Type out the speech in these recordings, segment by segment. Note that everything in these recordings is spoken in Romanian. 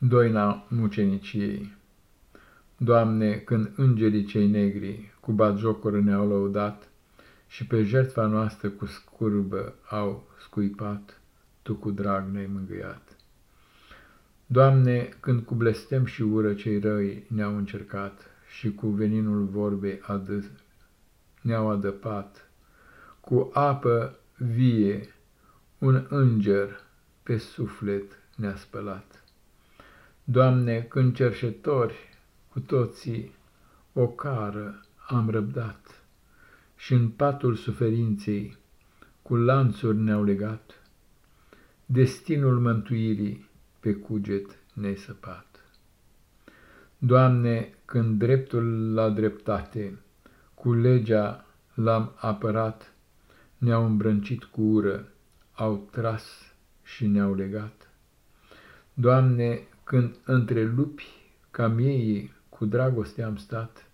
Doina muceniciei Doamne, când îngerii cei negri cu batjocură ne-au lăudat și pe jertfa noastră cu scurbă au scuipat, Tu cu drag ne-ai mângâiat. Doamne, când cu blestem și ură cei răi ne-au încercat și cu veninul vorbei adâs ne-au adăpat, cu apă vie un înger pe suflet ne-a spălat. Doamne, când cerșetori cu toții o cară am răbdat și în patul suferinței cu lanțuri ne-au legat, destinul mântuirii pe cuget ne-ai săpat. Doamne, când dreptul la dreptate cu legea l-am apărat, ne-au îmbrâncit cu ură, au tras și ne-au legat. Doamne, când între lupi ca miei cu dragoste am stat,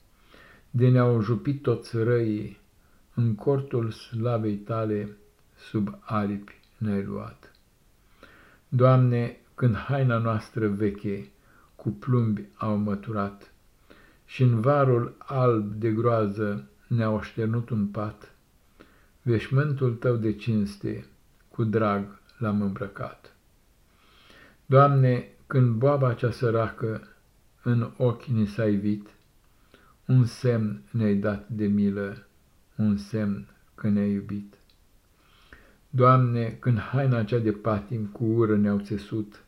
de ne-au jupit toți răii, în cortul slavei tale sub aripi ne-ai luat. Doamne, când haina noastră veche cu plumbi au măturat și în varul alb de groază ne-au așternut un pat, veșmântul tău de cinste cu drag l-am îmbrăcat. Doamne, când boaba cea săracă în ochi ni s-a ivit, un semn ne-ai dat de milă, un semn că ne-ai iubit. Doamne, când haina cea de patim cu ură ne-au țesut,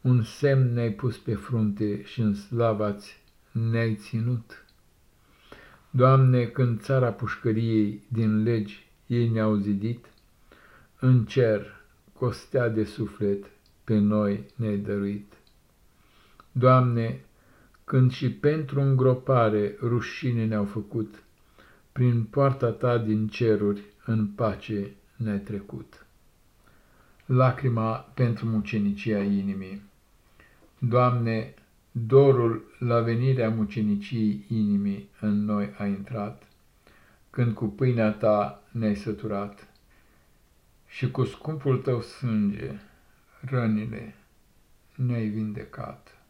un semn ne-ai pus pe frunte și în slavați ne-ai ținut. Doamne, când țara pușcăriei din legi ei ne-au zidit, în cer, costea de suflet, pe noi ne-ai dăruit. Doamne, când și pentru îngropare rușine ne-au făcut, prin poarta Ta din ceruri în pace ne-ai trecut. Lacrima pentru mucenicia inimii Doamne, dorul la venirea muceniciei inimii în noi a intrat, când cu pâinea Ta ne-ai săturat și cu scumpul Tău sânge rănile ne-ai vindecat.